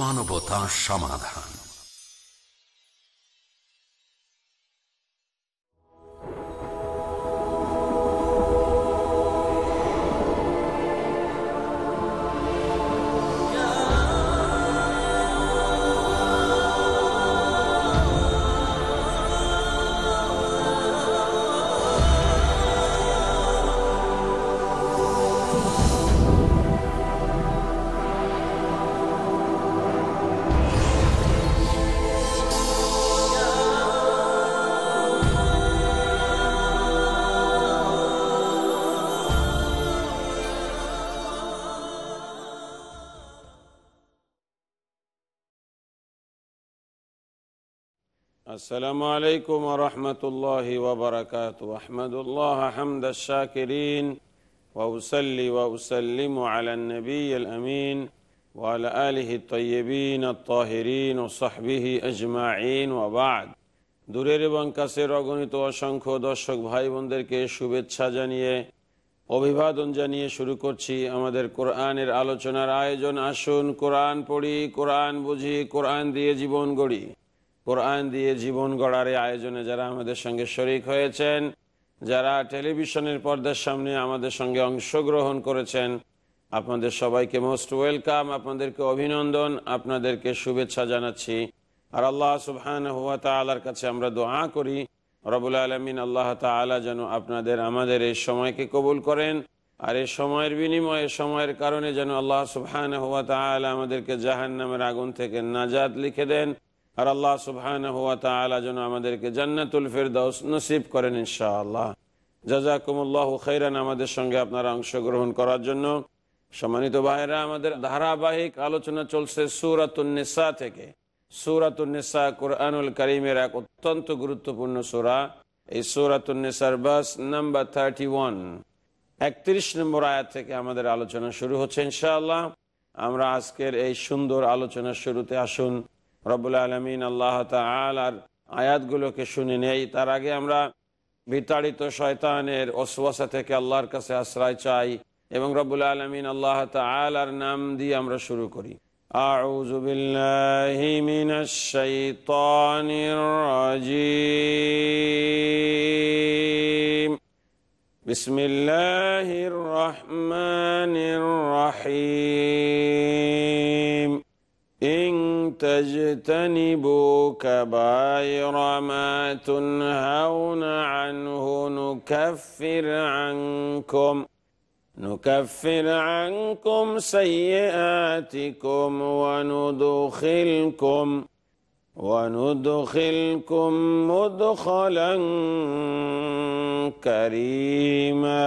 মানবতা সমাধান। السلام عليكم ورحمة الله وبركاته أحمد الله حمد الشاكرين وأسلي وأسلم على النبي الأمين وعلى آله الطيبين الطاهرين وصحبه أجمعين وبعد দূরের এবং কাছের অগণিত অসংখ্য দর্শক ভাই বোনদেরকে শুভেচ্ছা জানিয়ে অভিবাদন জানিয়ে শুরু করছি আমাদের কোরআনের আলোচনার আয়োজন আসুন কোরআন পড়ি কোরআন বুঝি কোরআন দিয়ে জীবন গড়ি কোরআন দিয়ে জীবন গড়ার আয়োজনে যারা আমাদের সঙ্গে শরিক হয়েছেন, যারা টেলিভিশনের পর্দার সামনে আমাদের সঙ্গে অংশগ্রহণ করেছেন, আপনাদের সবাইকে মোস্ট ওয়েলকাম আপনাদেরকে অভিনন্দন, আপনাদেরকে শুভেচ্ছা জানাচ্ছি। আর আল্লাহ সুবহান হুয়া তালার কাছে আমরা দোয়া করি, রবুল আলমিন আল্লাহ তালা যেন আপনাদের আমাদের এই সময়কে কবুল করেন, আর এই সময়ের বিনিময়ে সময়ের কারণে যেন আল্লাহ সুবহান হুয়া তালা আমাদেরকে জাহান নামের আগুন থেকে নাজাদ লিখে দেন। আর আল্লাহ সুবহান হুয়া যেন আমাদেরকে জান্নাতুল ফেরদাউস নসিব করেন ইনশাআল্লাহ। জাজাকুমুল্লাহ খৈরান আমাদের সঙ্গে আপনারা অংশগ্রহণ করার জন্য। সম্মানিত ভাইরা আমাদের ধারাবাহিক আলোচনা চলছে সুরাতুন্নেসা থেকে। সুরাতুন্নেসা কোরআনুল করিমের এক অত্যন্ত গুরুত্বপূর্ণ সুরা। এই সুরাতুন্নেসার বাস নাম্বার থার্টি ওয়ান। একত্রিশ নম্বর আয়াত থেকে আমাদের আলোচনা শুরু হচ্ছে ইনশাআল্লাহ। আমরা আজকের এই সুন্দর আলোচনার শুরুতে আসুন। রবুল আলমিন আল্লাহ তালার আয়াতগুলোকে শুনে নেই তার আগে আমরা বিতাড়িত শয়তানের অশ্বাসা থেকে আল্লাহর কাছে আশ্রয় চাই এবং রবুল আলমিন আল্লাহ তালার নাম দিয়ে আমরা শুরু করি أعوذ بالله من الشيطان الرجيم بسم الله الرحمن الرحيم إن تجتنبوا كبائر ما تنهون عنه نكفر عنكم نكفر عنكم سيئاتكم وندخلكم وندخلكم مدخلا كريما.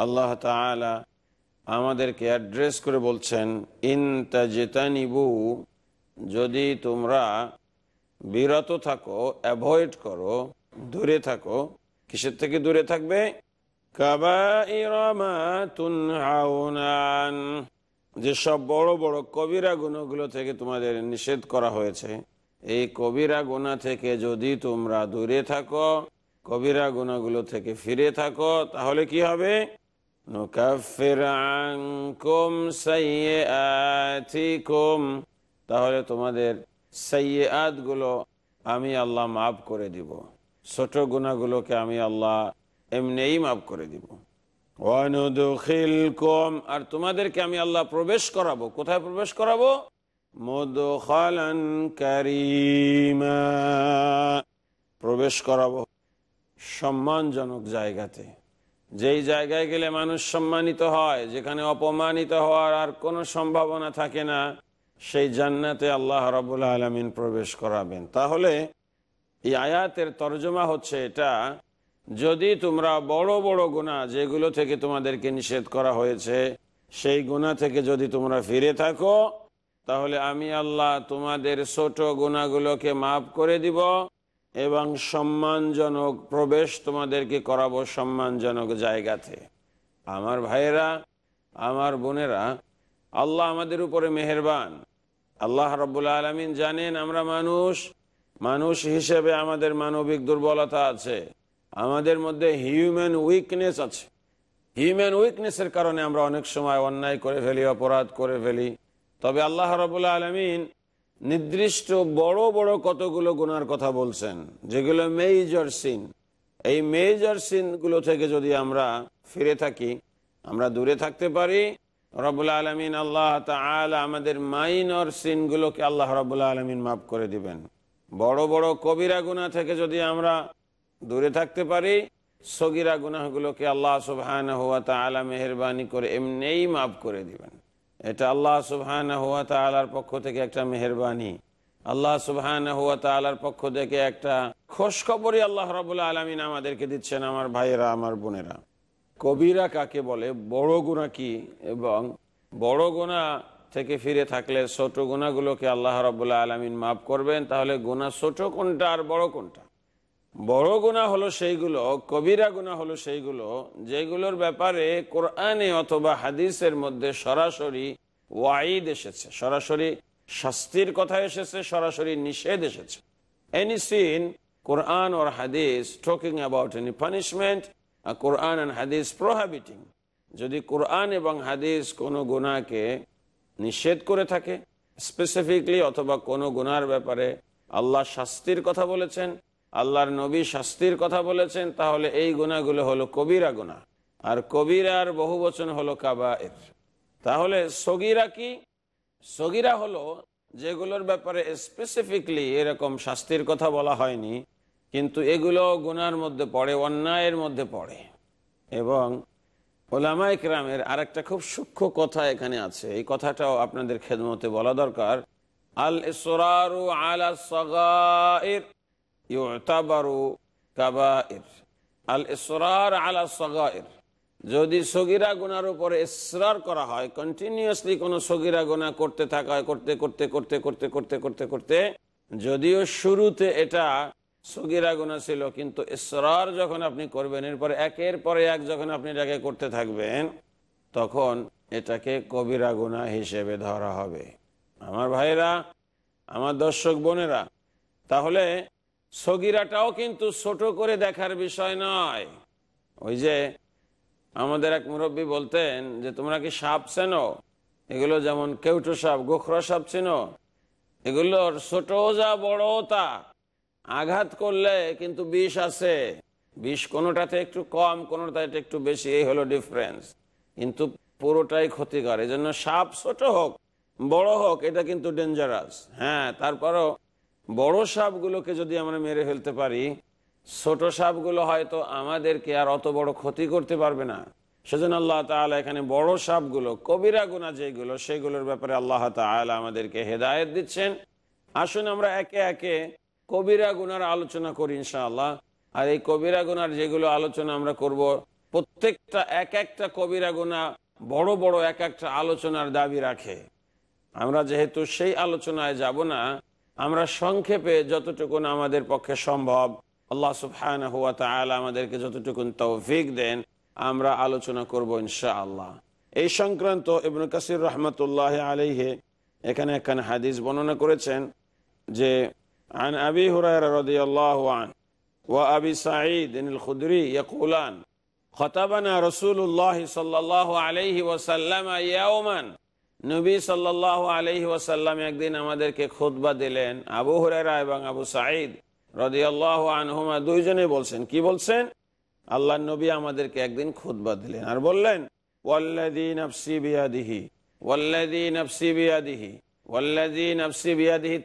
الله تعالى আমাদেরকে অ্যাড্রেস করে বলছেন ইনতাজেতানিবু যদি তোমরা বিরত থাকো, অ্যাভয়েড করো, দূরে থাকো, কিসের থেকে দূরে থাকবে? যেসব বড় বড় কবিরা গুণগুলো থেকে তোমাদের নিষেধ করা হয়েছে। এই কবিরা গুণা থেকে যদি তোমরা দূরে থাকো, কবিরা গুণাগুলো থেকে ফিরে থাকো, তাহলে কি হবে? তাহলে তোমাদের সাইয়াতগুলো আমি আল্লাহ মাফ করে দিব। ছোট গুণাগুলোকে আমি আল্লাহ এমনিই মাফ করে দিব। আর তোমাদেরকে আমি আল্লাহ প্রবেশ করাবো। কোথায় প্রবেশ করাবো? প্রবেশ করাবো সম্মানজনক জায়গাতে। যেই জায়গায় গেলে মানুষ সম্মানিত হয়, যেখানে অপমানিত হওয়ার আর কোনো সম্ভাবনা থাকে না, সেই জান্নাতে আল্লাহ রবুল আলমিন প্রবেশ করাবেন। তাহলে এই আয়াতের তর্জমা হচ্ছে এটা, যদি তোমরা বড় বড় গুণা যেগুলো থেকে তোমাদেরকে নিষেধ করা হয়েছে, সেই গুণা থেকে যদি তোমরা ফিরে থাকো, তাহলে আমি আল্লাহ তোমাদের ছোট গুণাগুলোকে মাফ করে দিব। এবং সম্মানজনক প্রবেশ তোমাদেরকে করাবো সম্মানজনক জায়গাতে। আমার ভাইয়েরা, আমার বোনেরা, আল্লাহ আমাদের উপরে মেহরবান। আল্লাহ রব্বুল আলমিন জানেন আমরা মানুষ। মানুষ হিসেবে আমাদের মানবিক দুর্বলতা আছে। আমাদের মধ্যে হিউম্যান উইকনেস আছে। হিউম্যান উইকনেসের কারণে আমরা অনেক সময় অন্যায় করে ফেলি, অপরাধ করে ফেলি। তবে আল্লাহ রবুল্লা আলমিন নির্দিষ্ট বড় বড় কতগুলো গুনার কথা বলছেন, যেগুলো মেজর সিন এই মেজর সিনগুলো থেকে যদি আমরা ফিরে থাকি, আমরা দূরে থাকতে পারি রবুল্লা আলমিন আল্লাহ তালা আমাদের মাইনর সিনগুলোকে আল্লাহ রবুল্লা আলমিন মাফ করে দিবেন। বড় বড় কবিরা গুণা থেকে যদি আমরা দূরে থাকতে পারি, সগিরা গুনাহগুলোকে আল্লাহ সুবহান হুয়া তালা মেহরবানি করে এমনিই মাফ করে দিবেন। এটা আল্লাহ সুবহান হুয়া তালার পক্ষ থেকে একটা মেহরবানি। আল্লাহ সুবহান হুয়া তালার পক্ষ থেকে একটা খোঁজ খবরই আল্লাহ রবুল্লা আলমিন আমাদেরকে দিচ্ছেন, আমার ভাইয়েরা, আমার বোনেরা। কবিরা কাকে বলে? বড় গুণা কি? এবং বড় গুণা থেকে ফিরে থাকলে ছোট গুণাগুলোকে আল্লাহ রবুল্লাহ আলমিন মাফ করবেন, তাহলে গুণা ছোট কোনটা আর বড় কোনটা? বড় গুণা হলো সেইগুলো, কবিরা গুণা হলো সেইগুলো, যেগুলোর ব্যাপারে কোরআনে অথবা হাদিসের মধ্যে সরাসরি ওয়াইদ এসেছে, সরাসরি শাস্তির কথা এসেছে, সরাসরি নিষেধ এসেছে। Any sin Quran or hadith talking about any punishment Quran and hadith prohibiting যদি কোরআন এবং হাদিস কোনো গুণাকে নিষেধ করে থাকে স্পেসিফিকলি অথবা কোনো গুনার ব্যাপারে আল্লাহ শাস্তির কথা বলেছেন আল্লাহর নবী শাস্তির কথা বলেছেন, তাহলে এই গুণাগুলো হলো কবিরা গুণা। আর কবিরার বহু বচন হলো কাবায়ের। তাহলে সগিরা কি? সগিরা হলো যেগুলোর ব্যাপারে স্পেসিফিকলি এরকম শাস্তির কথা বলা হয়নি, কিন্তু এগুলো গুনার মধ্যে পড়ে, অন্যায়ের মধ্যে পড়ে। এবং ওলামা ইকরামের আর একটা খুব সূক্ষ্ম কথা এখানে আছে। এই কথাটাও আপনাদের খেদমতে বলা দরকার। আল ইসরারু আলা সগাইর। আল যদি সগিরা গুনার উপরে ইসরার করা হয় কন্টিনিউয়াসলি কোনো সগিরা গুণা করতে থাকা করতে করতে করতে করতে করতে করতে করতে, যদিও শুরুতে এটা সগিরা গুণা ছিল, কিন্তু ইসরার যখন আপনি করবেন, এরপরে একের পরে এক যখন আপনি এটাকে করতে থাকবেন, তখন এটাকে কবিরা গুণা হিসেবে ধরা হবে। আমার ভাইরা আমার দর্শক বোনেরা, তাহলে সগিরাটাও কিন্তু ছোট করে দেখার বিষয় নয়। ওই যে আমাদের এক মুরব্বী বলতেন যে, তোমরা কি সাপ চেনো? এগুলো যেমন কেউটো সাপ, গোখরা সাপ চেনো? এগুলোর ছোট যা বড় তা। আঘাত করলে কিন্তু বিষ আছে। বিষ কোনোটাতে একটু কম, কোনোটাতে একটু বেশি, এই হলো ডিফারেন্স কিন্তু পুরোটাই ক্ষতিকর। এই জন্য সাপ ছোট হোক, বড় হোক, এটা কিন্তু ডেঞ্জারাস হ্যাঁ তারপরও বড় সাপগুলোকে যদি আমরা মেরে ফেলতে পারি, ছোট সাপগুলো হয়তো আমাদেরকে আর অত বড় ক্ষতি করতে পারবে না। সেজন্য আল্লাহ তালা এখানে বড় সাপগুলো, কবিরা গুণা যেগুলো, সেগুলোর ব্যাপারে আল্লাহ তালা আমাদেরকে হেদায়ত দিচ্ছেন। আসুন আমরা একে একে কবিরা গুনার আলোচনা করি ইনশাআল্লাহ। আর এই কবিরা গুনার যেগুলো আলোচনা আমরা করব, প্রত্যেকটা এক একটা কবিরা গুণা বড় বড় এক একটা আলোচনার দাবি রাখে। আমরা যেহেতু সেই আলোচনায় যাব না আমরা সংক্ষেপে যতটুকুন আমাদের পক্ষে সম্ভব আল্লাহ সুফহান হুয়া তালা আমাদেরকে যতটুকুন তৌফিক দেন আমরা আলোচনা করব ইনশা আল্লাহ এই সংক্রান্ত ইবন কাসির রহমতুল্লাহ আলহে এখানে এখানে হাদিস বর্ণনা করেছেন যে عن أبي هريرة رضي الله عنه وأبي سعيد الخدري يقولان خطبنا رسول الله صلى الله عليه وسلم يوما নবী সাল্লাহ আলহি ওয়াসাল্লাম একদিন আমাদেরকে খুতবা দিলেন আবু হুরেরা এবং আবু সাঈদ রদিয়াল্লাহ আনহুমা দুইজনে বলছেন, কি বলছেন? আল্লাহ নবী আমাদেরকে একদিন খুতবা দিলেন আর বললেন ওয়াল্লাদি নফসি বিয়াদিহি ওয়াল্লাদি নফসি বিয়াদিহি ওয়াল্লাদি নফসি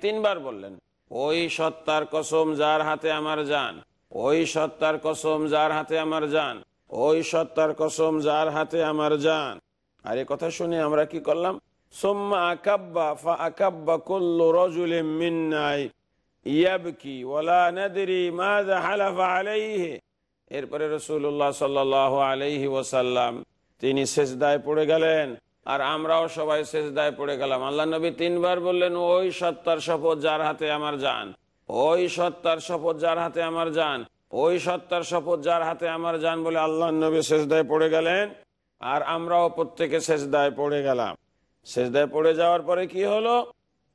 তিনবার বললেন, ওই সত্তার কসম যার হাতে আমার যান, ওই সত্তার কসম যার হাতে আমার যান, ওই সত্তার কসম যার হাতে আমার যান। আর এ কথা শুনে আমরা কি করলাম? আকাব্বা ফা আকাব্বা কুল্লু রজুলিম মিন্নাই ইয়াবকি ওয়ালা নাদরি মাযা হালাফা আলাইহি এরপরে রাসূলুল্লাহ সাল্লাল্লাহু আলাইহি ওয়াসাল্লাম, তিনি সেজদায় পড়ে গেলেন। আর আমরাও সবাই সেজদায় পড়ে গেলাম। আল্লাহ নবী তিনবার বললেন, ওই সত্তার শপথ যার হাতে আমার যান। ওই সত্তার শপথ যার হাতে আমার যান। ওই সত্তার শপথ যার হাতে আমার যান বলে আল্লাহ নবী সেজদায় পড়ে গেলেন। আর আমরাও প্রত্যেকে সেজদায় পড়ে গেলাম। সেজদায় পড়ে যাওয়ার পরে কি হলো?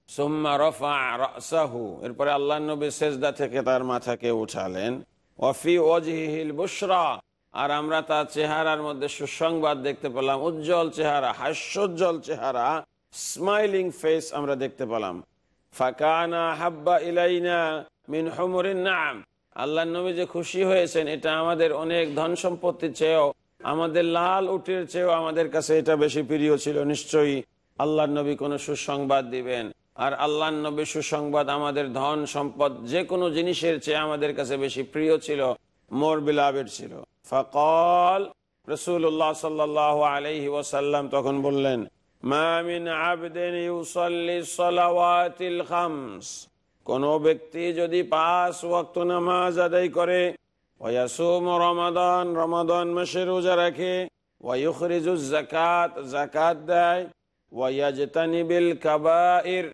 সোম্মা রফা রাসাহু। এরপরে আল্লাহ নবী সেজদা থেকে তার মাথাকে উঠালেন। ওয়াফি ওয়াজহিল বুশরা। আর আমরা তার চেহারার মধ্যে সুসংবাদ দেখতে পেলাম। উজ্জ্বল চেহারা, হাস্যোজ্জ্বল চেহারা স্মাইলিং ফেস আমরা দেখতে পেলাম। ফাকানা হাব্বা ইলাইনা মিন নাম। আল্লাহ নবী যে খুশি হয়েছেন, এটা আমাদের অনেক ধন সম্পত্তির চেয়েও, আমাদের লাল উটের চেয়েও আমাদের কাছে এটা বেশি প্রিয় ছিল, নিশ্চয়ই। আল্লাহ নবী কোনো সুসংবাদ দিবেন। আর আল্লাহ নবী সুসংবাদ আমাদের ধন, সম্পদ, যে কোনো জিনিসের চেয়ে আমাদের কাছে বেশি প্রিয় ছিল, মোর বিলাবের ছিল। ফকল রসুল্লাহ সাল্লাহ আলহি ওসাল্লাম তখন বললেন কোন ব্যক্তি যদি পাঁচ ওয়াক্ত নামাজ আদায় করে রমাদান রমাদান মাসে রোজা রাখে জাকাত দেয় ওয়াইয়াজতানিবিল কাবাইর।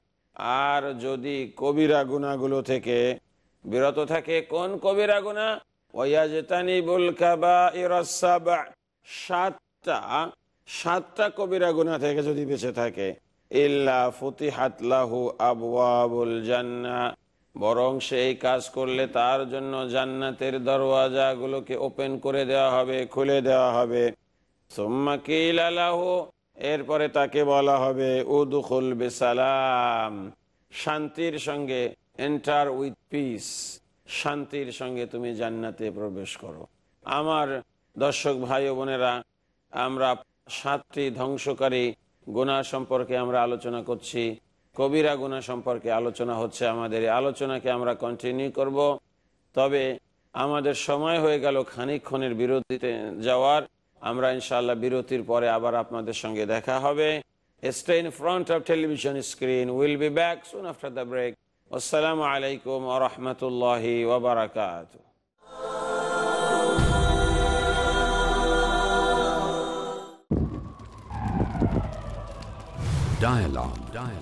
আর যদি কবিরা গুনাগুলো থেকে বিরত থাকে, কোন কবিরা গুনা ওয়াইয়াজতানিবুল কাবাইর সাতটা সাতটা কবিরা গুনা থেকে যদি বেঁচে থাকে, ইল্লা ফুতিহাত লাহু আবওয়াবুল জান্না বরং সেই কাজ করলে তার জন্য জান্নাতের দরওয়াজাগুলোকে ওপেন করে দেওয়া হবে, খুলে দেওয়া হবে। সুম্মা কিলা এরপরে তাকে বলা হবে, উদুখুল বেসালাম। শান্তির সঙ্গে এন্টার উইথ পিস শান্তির সঙ্গে তুমি জান্নাতে প্রবেশ করো। আমার দর্শক ভাই বোনেরা, আমরা সাতটি ধ্বংসকারী গুণা সম্পর্কে আমরা আলোচনা করছি। কবিরা গুণা সম্পর্কে আলোচনা হচ্ছে আমাদের। আলোচনাকে আমরা কন্টিনিউ করব। তবে আমাদের সময় হয়ে গেল খানিক্ষণের বিরতিতে যাওয়ার। আমরা ইনশাআল্লাহ বিরতির পরে আবার আপনাদের সঙ্গে দেখা হবে stay in front of television screen will be back soon after the break আসসালামু আলাইকুম আ রহমতুল্লাহি ওবরাকাত Dialogue. Dialogue.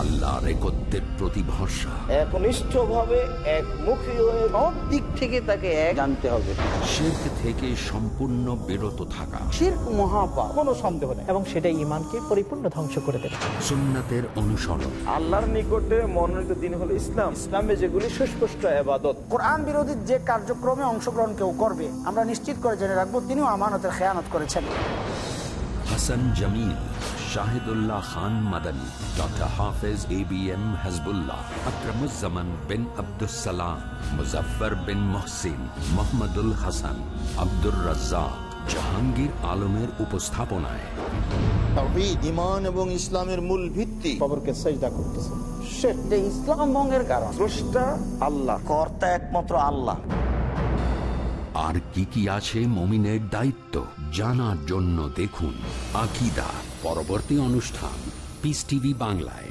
আল্লাহর একত্রের প্রতি ভরসা একনিষ্ঠভাবে একমুখী হয়ে সব দিক থেকে তাকে এক জানতে হবে। শির্ক থেকে সম্পূর্ণ বিরত থাকা। শির্ক মহাপাপ কোনো সন্দেহ নেই। এবং সেটা ইমানকে পরিপূর্ণ ধ্বংস করে দেবে। সুন্নাতের অনুসরণ। আল্লাহর নিকটে মনোনীত দিন হলো ইসলাম। ইসলামে যেগুলি সুস্পষ্ট আবাদত কোরআন বিরোধী যে কার্যক্রমে অংশগ্রহণ কেউ করবে আমরা নিশ্চিত করে জেনে রাখব তিনিও আমানতের খেয়ানত করেছেন। Hasan Jamil Shahidullah Khan Madani doctor Hafez A B M Hizbullah bin Abdussalam Muzaffar bin Mohsin Mohammadul Hasan Abdur Razzak Jahangir আলমের উপস্থাপনায়। ইমান এবং ইসলামের মূল ভিত্তি। সেজদা করতেছে। যে ইসলাম ভঙ্গের কারণ। স্রষ্টা আল্লাহ কর্তা একমাত্র আল্লাহ। আর কি কি আছে মমিনের দায়িত্ব জানার জন্য দেখুন আকিদা পরবর্তী অনুষ্ঠান পিস টিভি বাংলায়।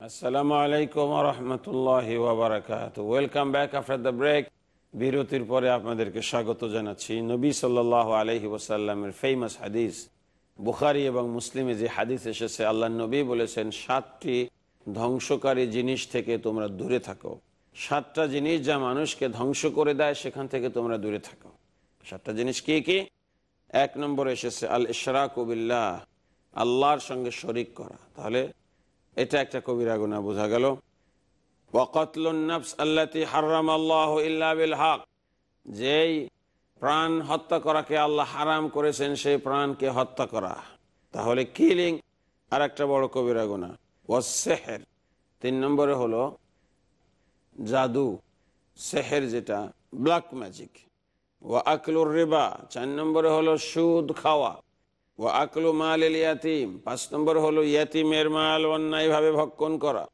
আসসালামু আলাইকুম রহমতুল্লাহ welcome back after the break. বিরতির পরে আপনাদেরকে স্বাগত জানাচ্ছি নবী সাল্লাহ আলহি ওসাল্লামের ফেমাস হাদিস বুখারি এবং মুসলিমে যে হাদিস এসেছে আল্লাহ নবী বলেছেন, সাতটি ধ্বংসকারী জিনিস থেকে তোমরা দূরে থাকো। সাতটা জিনিস যা মানুষকে ধ্বংস করে দেয়, সেখান থেকে তোমরা দূরে থাকো। সাতটা জিনিস কি কি? এক নম্বর এসেছে আল ইশরাক বিল্লাহ, আল্লাহর সঙ্গে শরিক করা। তাহলে এটা একটা কবিরা গুণা, বোঝা গেল। ওয়াকতলুন্নফস আল্লাহ হারাম আল্লাহ ইল্লা বিল হক, যেই প্রাণ হত্যা করাকে আল্লাহ হারাম করেছেন, সেই প্রাণকে হত্যা করা। তাহলে কিলিং আর একটা বড় কবিরা গুণা। ও সেহের তিন নম্বরে হলো জাদু। সেহের যেটা ব্ল্যাক ম্যাজিক ও আকলুর রিবা। চার নম্বরে হলো সুদ খাওয়া। ও আকলু মাল এল ইয়াতিম। পাঁচ নম্বর হলো ইয়াতিমের মাল অন্যায়ভাবে ভক্ষণ করা।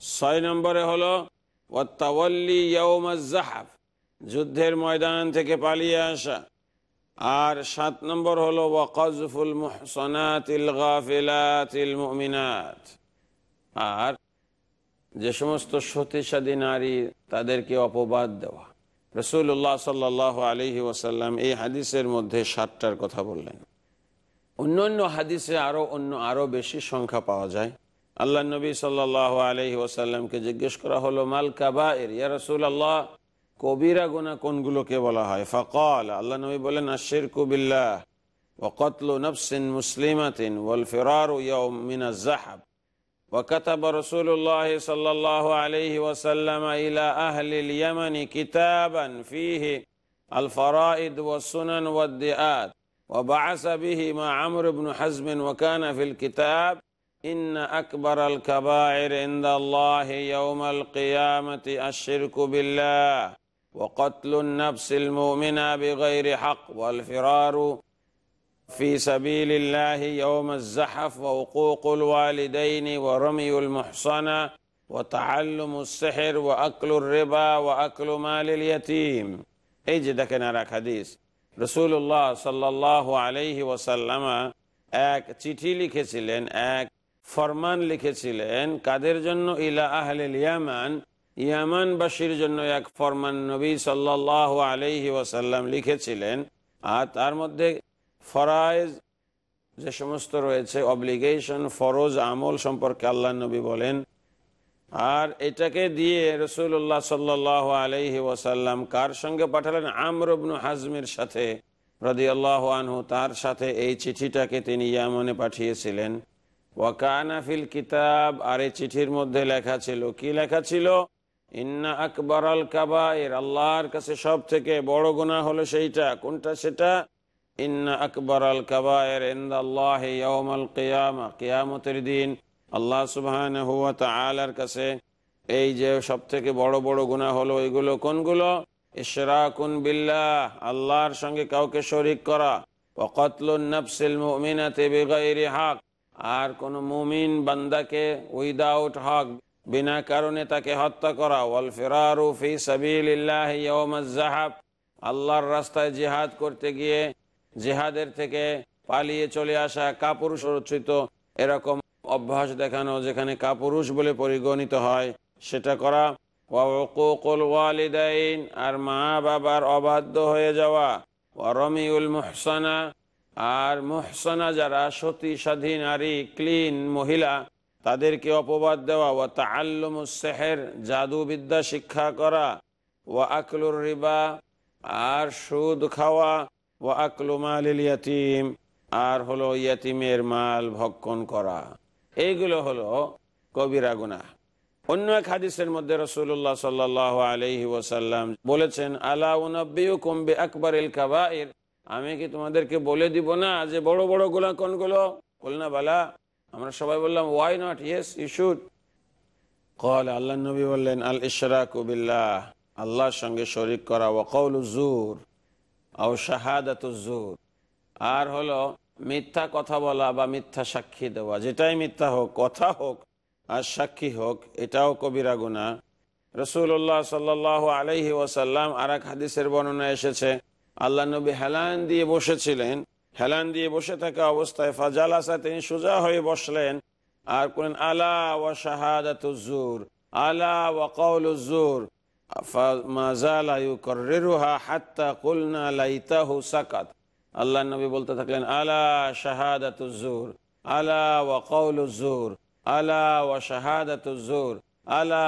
ছয় নম্বরে হলো ও তাওয়াল্লি জাহাব যুদ্ধের ময়দান থেকে পালিয়ে আসা। আর সাত নম্বর হলো ওয়াকজফুল মুহসনাতিল গাফিলাতিল মুমিনাত। আর যে সমস্ত সতীসাদী নারী, তাদেরকে অপবাদ দেওয়া। রসুল্লাহ সাল্লাহ আলহি ওসাল্লাম এই হাদিসের মধ্যে সাতটার কথা বললেন। অন্য অন্য হাদিসে আরও অন্য আরও বেশি সংখ্যা পাওয়া যায়। আল্লাহ নবী সাল্লাহ আলহি ওসাল্লামকে জিজ্ঞেস করা হলো, মাল কাবা এর ইয়া রসুল আল্লাহ কবিরা গুনা কোনগুলোকে বলা হয় ফকল আল্লাহ নবী বলেন আশির কুবিল্লাহ وقتل نفس مسلمة والفرار يوم من الزحب وكتب رسول الله صلى الله عليه وسلم إلى أهل اليمن كتابا فيه الفرائد والسنن والدئات وبعث به مع عمرو بن حزم وكان في الكتاب إن أكبر الكبائر عند الله يوم القيامة الشرك بالله وقتل النفس المؤمنة بغير حق والفرار في سبيل الله يوم الزحف ووقوق الوالدين ورمي المحصنة وتعلم السحر وأكل الربا وأكل مال اليتيم এই যে দেখেন আর এক হাদিস রসুল্লাহ সাল্লাহ আলহি ওসাল্লামা এক চিঠি লিখেছিলেন এক ফরমান লিখেছিলেন কাদের জন্য ইলা আহলিল ইয়ামান ইয়ামানবাসীর জন্য এক ফরমান নবী সাল্লাহ আলহি ওসাল্লাম লিখেছিলেন, আর তার মধ্যে ফরাইজ যে সমস্ত রয়েছে অব্লিগেশন ফরজ আমল সম্পর্কে আল্লাহ নবী বলেন। আর এটাকে দিয়ে রসুল্লাহ সাল্লাহ আলহি ওয়াসাল্লাম কার সঙ্গে পাঠালেন? আমরবনু হাজমের সাথে রদি আল্লাহ আনহু, তার সাথে এই চিঠিটাকে তিনি ইয়ামনে পাঠিয়েছিলেন। ওয়াকানাফিল কিতাব, আর এই চিঠির মধ্যে লেখা ছিল, কি লেখা ছিল? ইন্না আকবর আল কাবায়ের আল্লাহর কাছে সব থেকে বড় গুণা হলো সেইটা। কোনটা? সেটা ইন্না আকবর আল কাবায়ের ইন্দাল্লাহ ইয়াউমাল কিয়ামা, কিয়ামতের দিন আল্লাহ সুবহান হুয়া তাআলার কাছে এই যে সব থেকে বড় বড় গুণা হলো এগুলো কোনগুলো? ইশরাকুন বিল্লাহ, আল্লাহর সঙ্গে কাউকে শরিক করা। ওয়াকাতলুন নাফসিল মুমিনাতি বিগাইরি হক, আর কোন মুমিন বান্দাকে উইদাউট হক। বিনা কারণে তাকে হত্যা করা। ওয়াল ফিরারু ফি ইয়াউমাজ জাহাব আল্লাহর রাস্তায় জিহাদ করতে গিয়ে জেহাদের থেকে পালিয়ে চলে আসা কাপুরুষ রচিত এরকম অভ্যাস দেখানো যেখানে কাপুরুষ বলে পরিগণিত হয়, সেটা করা ওয়ালিদাইন, আর মা বাবার অবাধ্য হয়ে যাওয়া। রমিউল মুহসানা, আর মুহসানা যারা সতী স্বাধীন নারী, ক্লিন মহিলা তাদেরকে অপবাদ দেওয়া ও তাল্লুম সেহের, জাদুবিদ্যা শিক্ষা করা ও আকলুর রিবা, আর সুদ খাওয়া ও আকলু মাল ইয়াতিম, আর হলো ইয়াতিমের মাল ভক্ষণ করা। এইগুলো হলো কবিরা গুনা অন্য এক হাদিসের মধ্যে রসুল্লাহ সাল্লাহ আলহি ওসাল্লাম বলেছেন, আলা উনব্বিউকুম্বি আকবর ইল কাবাইর? আমি কি তোমাদেরকে বলে দিব না যে বড় বড়গুলা কোনগুলো বলনা, বালা আমরা সবাই বললাম why not yes you should call Allah নবী বললেন, আল ইশরাক বিল্লাহ। আল্লাহর সঙ্গে শরিক করা ওয়াকৌল জুর আও শাহাদাতুজুর আর হলো, মিথ্যা কথা বলা বা মিথ্যা সাক্ষী দেওয়া, যেটাই মিথ্যা হোক, কথা হোক, আর সাক্ষী হোক, এটাও কবিরা গুণা রসুল্লাহ সাল্লাহ আলহি ওয়াসাল্লাম আর এক হাদিসের বর্ণনা এসেছে আল্লাহ নবী হেলান দিয়ে বসেছিলেন হেলান দিয়ে বসে থাকা অবস্থায় ফাজাল আসা তিনি সোজা হয়ে বসলেন। আর করেন, আলা ওয়া শাহাদাতুজুর আলা ওয়া কৌলুজুর আল্লাহ বলতে থাকলেন, আলা আলা আলা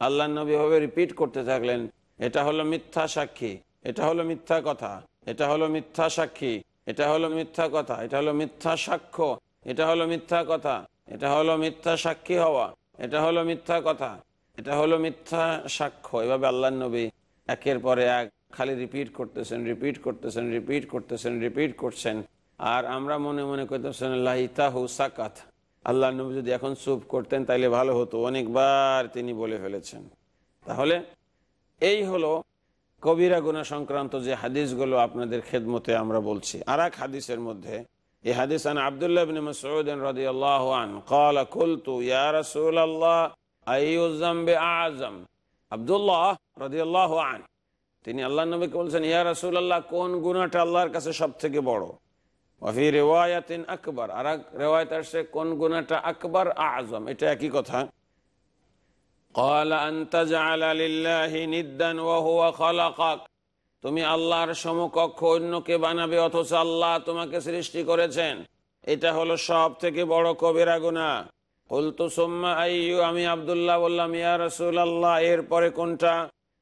আলা রিপিট করতে থাকলেন। এটা হলো মিথ্যা সাক্ষী, এটা হলো মিথ্যা কথা। এটা হলো মিথ্যা সাক্ষী, এটা হলো মিথ্যা কথা, এটা হলো মিথ্যা সাক্ষ্য, এটা হলো মিথ্যা কথা, এটা হলো মিথ্যা সাক্ষী হওয়া, এটা হলো মিথ্যা কথা, এটা হলো মিথ্যা সাক্ষ্য। এভাবে আল্লাহ নবী একের পরে এক খালি রিপিট করতেছেন রিপিট করতেছেন রিপিট করতেছেন রিপিট করছেন। আর আমরা মনে মনে করতেছেন লাইতাহু সাকাত। আল্লাহ নবী যদি এখন চুপ করতেন, তাইলে ভালো হতো। অনেকবার তিনি বলে ফেলেছেন। তাহলে এই হলো কবিরা গুনা সংক্রান্ত যে হাদিসগুলো আপনাদের খেদমতে আমরা বলছি আর এক হাদিসের মধ্যে এই হাদিস আন আবদুল্লাহ বিন মাসউদ রাদিয়াল্লাহু আন قال قلت يا رسول الله اي الذنب اعظم আব্দুল্লাহ রাদিয়াল্লাহু আন তিনি আল্লাহ নবীকে বলছেন ইয়া রাসূলুল্লাহ কোন গুনাহটা আল্লাহর কাছে সবথেকে বড় ওয়াফি রিওয়ায়াতিন আকবার আর এক রিওয়ায়াত আসছে কোন গুনাহটা আকবার আযম এটা একই কথা قال أن تجعل لله ندا وهو خلقك তুমি আল্লাহর সমকক্ষ অন্যকে বানাবে অথচ আল্লাহ তোমাকে সৃষ্টি করেছেন এটা হলো সব থেকে বড় কবিরা গুণা কুলতু সুম্মা আইয়ু আমি আব্দুল্লাহ বললাম ইয়া রাসূল আল্লাহ এরপরে কোনটা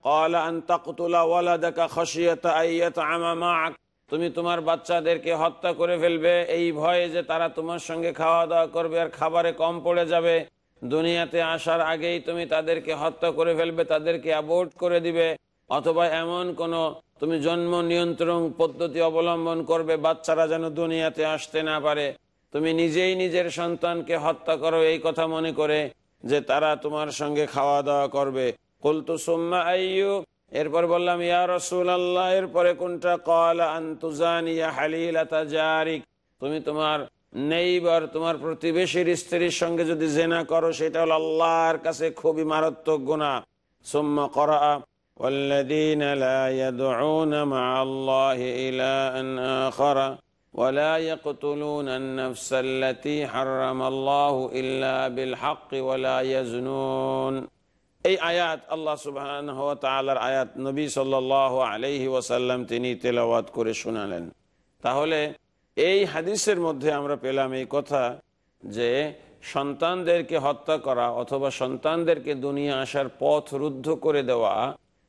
قال أن تقتل ولدك خشية أن يطعم معك তুমি তোমার বাচ্চাদেরকে হত্যা করে ফেলবে এই ভয়ে যে তারা তোমার সঙ্গে খাওয়া দাওয়া করবে আর খাবারে কম পড়ে যাবে দুনিয়াতে আসার আগেই তুমি তাদেরকে হত্যা করে ফেলবে, তাদেরকে অ্যাবোর্ট করে দিবে। অথবা এমন কোন তুমি জন্ম নিয়ন্ত্রণ পদ্ধতি অবলম্বন করবে, বাচ্চারা যেন দুনিয়াতে আসতে না পারে। তুমি নিজেই নিজের সন্তানকে হত্যা করো, এই কথা মনে করে যে তারা তোমার সঙ্গে খাওয়া দাওয়া করবে। কুলতু সুম্মা আইয়ু, এরপর বললাম, ইয়া রসুল আল্লাহ এরপরে কোনটা? কল আন্তুজানিয়া হালিলাতা জারিক, তুমি তোমার নেইবার তোমার প্রতিবেশীর স্ত্রীর সঙ্গে যদি জেনা করো সেটা হলো আল্লাহর কাছে খুবই মারাত্মক গুণা সুম্মা করা والذين لا يدعون مع الله إلها آخر ولا يقتلون النفس التي حرم الله إلا بالحق ولا يزنون এই আয়াত আল্লাহ সুবহান তালার আয়াত নবী সাল আলহি ওয়াসাল্লাম তিনি তেলাওয়াত করে শোনালেন তাহলে এই হাদিসের মধ্যে আমরা পেলাম এই কথা যে সন্তানদেরকে হত্যা করা অথবা সন্তানদেরকে দুনিয়া আসার পথ রুদ্ধ করে দেওয়া,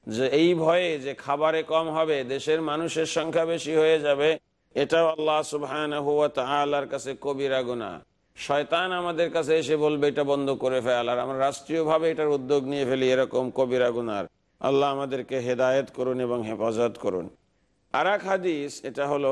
যে এই ভয়ে যে খাবারে কম হবে, দেশের মানুষের সংখ্যা বেশি হয়ে যাবে, এটাও আল্লাহ সুবহান হুয়া তালার কাছে কবিরা গুনা শয়তান আমাদের কাছে এসে বলবে, এটা বন্ধ করে ফেল। আর আমরা রাষ্ট্রীয়ভাবে এটার উদ্যোগ নিয়ে ফেলি, এরকম কবিরা গুনার। আল্লাহ আমাদেরকে হেদায়ত করুন এবং হেফাজত করুন। আর হাদিস, এটা হলো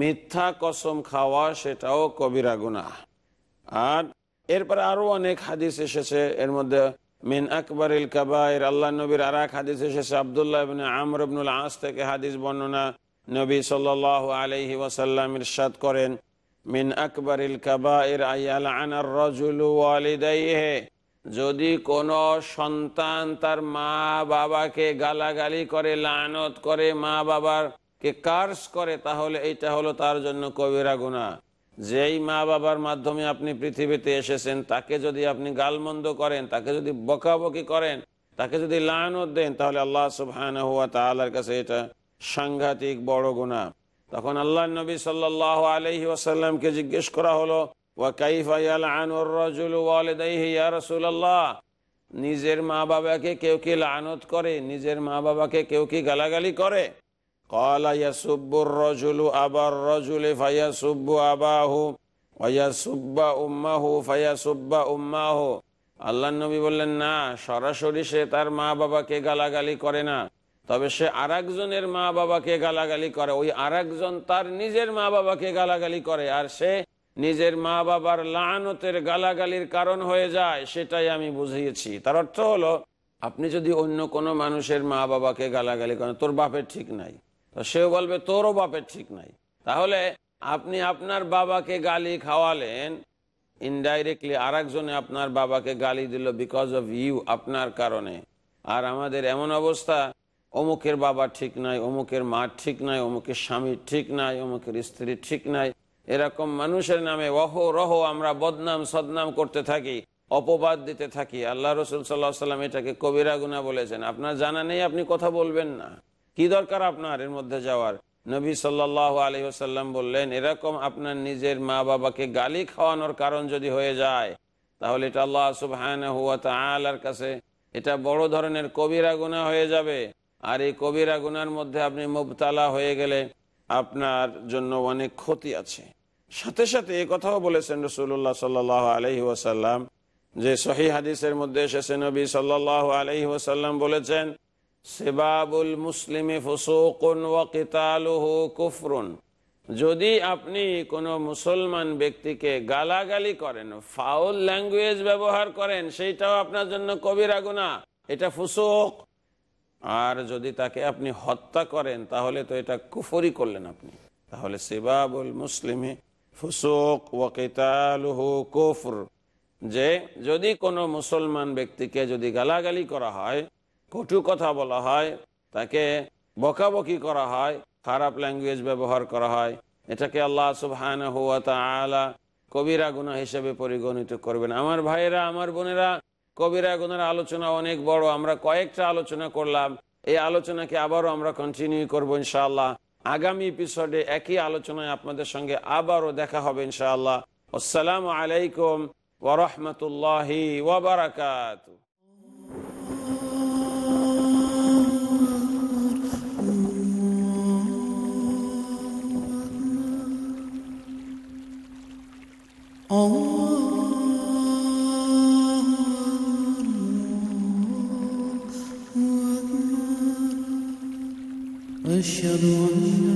মিথ্যা কসম খাওয়া সেটাও কবিরা গুনাহ। আর এরপরে আরও অনেক হাদিস এসেছে, এর মধ্যে মিন আকবর ইল কাবাইর আল্লাহ নবীর আর এক হাদিস এসেছে, আবদুল্লাহ ইবনে আমর ইবনুল আস থেকে হাদিস বর্ণনা নবী সাল আলহি ওয়াসাল্লাম ইরশাদ করেন, মিন আকবর ইল কাবাইর আয়াল আনার রজুল ওয়ালিদাইহে, যদি কোন সন্তান তার মা বাবাকে গালাগালি করে, লানত করে মা বাবার কে কার্স করে, তাহলে এইটা হলো তার জন্য কবিরা গুণা যেই মা বাবার মাধ্যমে আপনি পৃথিবীতে এসেছেন, তাকে যদি আপনি গালমন্দ করেন, তাকে যদি বকাবকি করেন, তাকে যদি লানত দেন, তাহলে আল্লাহ সুবহান হুয়া তালার কাছে এটা সাংঘাতিক বড় গুণা তখন আল্লাহ নবী সাল্লাহ আলহি ওয়াসাল্লামকে জিজ্ঞেস করা হলো নিজের মা বাবাকে কেউ কি লানত করে? নিজের মা বাবাকে কেউ কি গালাগালি করে? আবার রজুলে ফাইয়া সুব্বু আবাহু সুব্বা উম্মাহু ফাইয়া সুব্বা উম্মাহু আল্লাহ নবী বললেন, না, সরাসরি সে তার মা বাবাকে গালাগালি করে না। তবে সে আর মা বাবাকে গালাগালি করে। ওই আর তার নিজের মা বাবাকে গালাগালি করে আর সে নিজের মা বাবার লানতের গালাগালির কারণ হয়ে যায়, সেটাই আমি বুঝিয়েছি। তার অর্থ হলো, আপনি যদি অন্য কোনো মানুষের মা বাবাকে গালাগালি করেন, তোর বাপের ঠিক নাই। তো সেও বলবে, তোরও বাপের ঠিক নাই। তাহলে আপনি আপনার বাবাকে গালি খাওয়ালেন ইনডাইরেক্টলি আর একজনে আপনার বাবাকে গালি দিল বিকজ অফ ইউ আপনার কারণে। আর আমাদের এমন অবস্থা, অমুকের বাবা ঠিক নাই, অমুকের মা ঠিক নাই, অমুকের স্বামী ঠিক নাই, অমুকের স্ত্রী ঠিক নাই। এরকম মানুষের নামে অহ রহ আমরা বদনাম, সদনাম করতে থাকি, অপবাদ দিতে থাকি। আল্লাহ রসুল সাল্লাহ সাল্লাম এটাকে কবিরা গুনা বলেছেন। আপনার জানা নেই, আপনি কথা বলবেন না। কি দরকার আপনার? এর মধ্যে যাওয়ার। নবী সাল্লাহ আসাল্লাম বললেন, এরকম আপনার নিজের মা বাবাকে গালি খাওয়ানোর কারণ যদি হয়ে যায়, তাহলে এটা আল্লাহ সুবহান হুয়া তালার কাছে এটা বড় ধরনের কবিরা গুণা হয়ে যাবে। আর এই কবিরা গুনার মধ্যে আপনি মুবতালা হয়ে গেলে আপনার জন্য অনেক ক্ষতি আছে। সাথে সাথে এ কথাও বলেছেন রসুল্লাহ সাল আলহি ওয়াসাল্লাম যে সহি হাদিসের মধ্যে এসেছে, নবী সাল্লাহ আলহি ওয়াসাল্লাম বলেছেন সেবাবুল মুসলিমে ফসোকুন ওয়াকিতালুহু কুফরুন। যদি আপনি কোনো মুসলমান ব্যক্তিকে গালাগালি করেন, ফাউল ল্যাঙ্গুয়েজ ব্যবহার করেন, সেইটাও আপনার জন্য কবিরা গুণা এটা ফুসুক। আর যদি তাকে আপনি হত্যা করেন, তাহলে তো এটা কুফরি করলেন আপনি। তাহলে সেবাবুল মুসলিমে ফুসুক ওয়াকিতালুহু কুফর। যে যদি কোনো মুসলমান ব্যক্তিকে যদি গালাগালি করা হয় কটু কথা বলা হয়, তাকে বকাবকি করা হয়, খারাপ ল্যাঙ্গুয়েজ ব্যবহার করা হয়। এটাকে আল্লাহ সুবহান হুয়া তালা কবিরা গুণা হিসেবে পরিগণিত করবেন। আমার ভাইয়েরা, আমার বোনেরা, কবিরা গুণের আলোচনা অনেক বড়। আমরা কয়েকটা আলোচনা করলাম। এই আলোচনাকে আবারও আমরা কন্টিনিউ করব ইনশাআল্লাহ। আগামী এপিসোডে একই আলোচনায় আপনাদের সঙ্গে আবারও দেখা হবে ইনশাআল্লাহ। আসসালামু আলাইকুম ওরহমতুল্লাহি ওবরাকাত أشهد أن